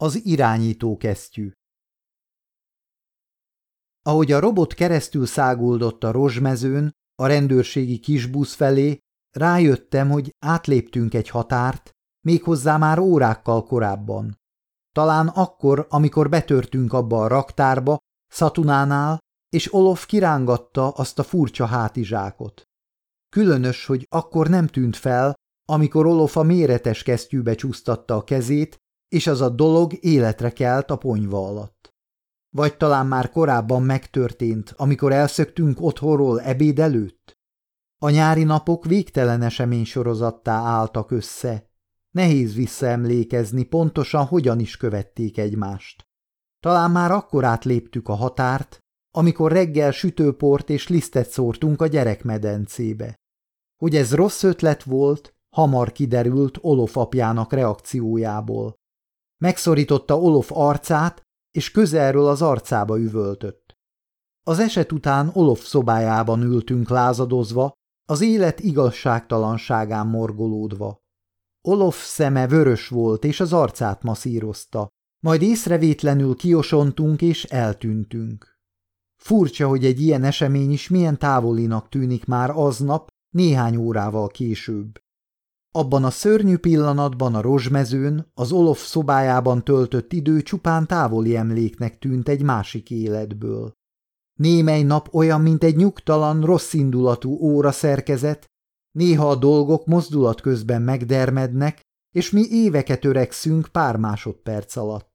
Az irányító kesztyű Ahogy a robot keresztül száguldott a rozsmezőn, a rendőrségi kisbusz felé, rájöttem, hogy átléptünk egy határt, méghozzá már órákkal korábban. Talán akkor, amikor betörtünk abba a raktárba, Szatunánál, és Olof kirángatta azt a furcsa hátizsákot. Különös, hogy akkor nem tűnt fel, amikor Olof a méretes kesztyűbe csúsztatta a kezét, és az a dolog életre kelt a ponyva alatt. Vagy talán már korábban megtörtént, amikor elszöktünk otthonról ebéd előtt? A nyári napok végtelen esemény sorozattá álltak össze. Nehéz visszaemlékezni pontosan, hogyan is követték egymást. Talán már akkor átléptük a határt, amikor reggel sütőport és lisztet szórtunk a gyerekmedencébe. Hogy ez rossz ötlet volt, hamar kiderült Olof apjának reakciójából. Megszorította Olof arcát, és közelről az arcába üvöltött. Az eset után Olof szobájában ültünk lázadozva, az élet igazságtalanságán morgolódva. Olof szeme vörös volt, és az arcát masszírozta, majd észrevétlenül kiosontunk és eltűntünk. Furcsa, hogy egy ilyen esemény is milyen távolinak tűnik már aznap, néhány órával később. Abban a szörnyű pillanatban a rozsmezőn, az Olof szobájában töltött idő csupán távoli emléknek tűnt egy másik életből. Némely nap olyan, mint egy nyugtalan, rosszindulatú óra szerkezet, néha a dolgok mozdulat közben megdermednek, és mi éveket öregszünk pár másodperc alatt.